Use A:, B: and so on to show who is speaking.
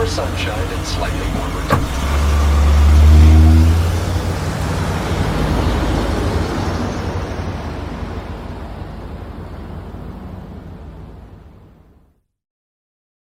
A: more sunshine and slightly warmer temperatures.